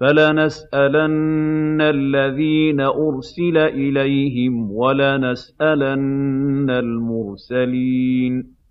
فَلَنَسْأَلَنَّ الَّذِينَ أُرْسِلَ إِلَيْهِمْ وَلَنَسْأَلَنَّ الْمُرْسَلِينَ.